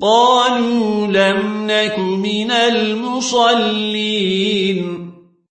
قالوا لم نك من المصلين.